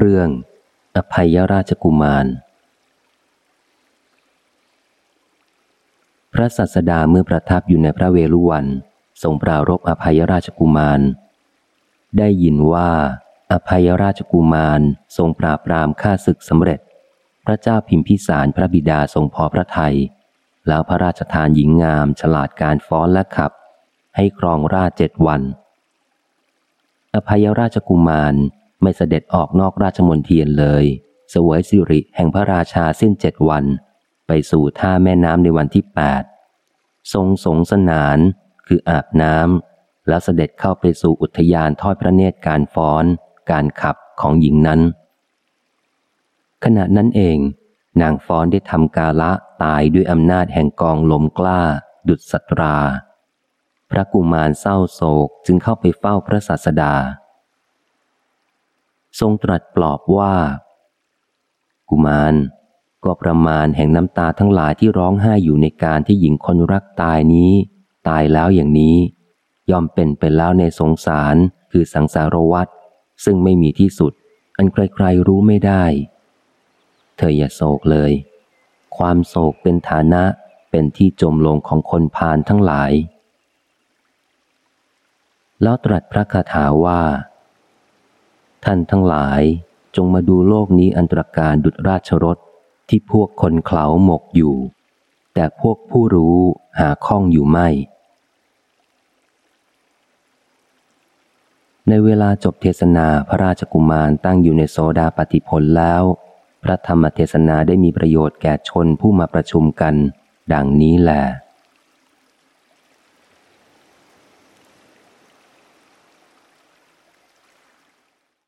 เรื่อง อภัยราชกุมาร พระสัสดาเมื่อประทับอยู่ในพระเวลุวันทรงปรารบอภัยราชกุมาร ได้ยินว่า อภัยราชกุมารทรงปราบปรามฆ่าศึกสำเร็จ พระเจ้าพิมพิสารพระบิดาทรงพอพระทยัยแล้วพระราชทานหญิงงามฉลาดการฟ้อนและขับ ให้ครองราชเจ็ดวัน อภัยราชกุมาร ไม่เสด็จออกนอกราชมนเทียนเลยสวยสิริแห่งพระราชาสิ้นเจ็ดวัน ไปสู่ท่าแม่น้ำในวันที่แปดทรงสงสนาน คืออาบน้ำแล้วเสด็จเข้าไปสู่อุทยานทอดพระเนตรการฟ้อน การขับของหญิงนั้น ขณะนั้นเอง นางฟ้อนได้ทำกาละตายด้วยอำนาจแห่งกองลมกล้า ดุจสตรา พระกุมารเศร้าโศกจึงเข้าไปเฝ้าพระศาสดา ทรงตรัสปลอบว่า กุมาร ก็ประมาณแห่งน้ำตาทั้งหลายที่ร้องไห้อยู่ในการที่หญิงคนรักตายนี้ ตายแล้วอย่างนี้ ย่อมเป็นไปแล้วในสงสารคือสังสารวัฏซึ่งไม่มีที่สุด อันใครๆรู้ไม่ได้ เธออย่าโศกเลย ความโศกเป็นฐานะเป็นที่จมลงของคนพาลทั้งหลาย แล้วตรัสพระคาถาว่า ท่านทั้งหลายจงมาดูโลกนี้อันตรการดุจราชรถที่พวกคนเขาหมกอยู่ แต่พวกผู้รู้หาข้องอยู่ไม่ ในเวลาจบเทศนาพระราชกุมารตั้งอยู่ในโซดาปฏิพลแล้ว พระธรรมเทศนาได้มีประโยชน์แก่ชนผู้มาประชุมกัน ดังนี้แหละ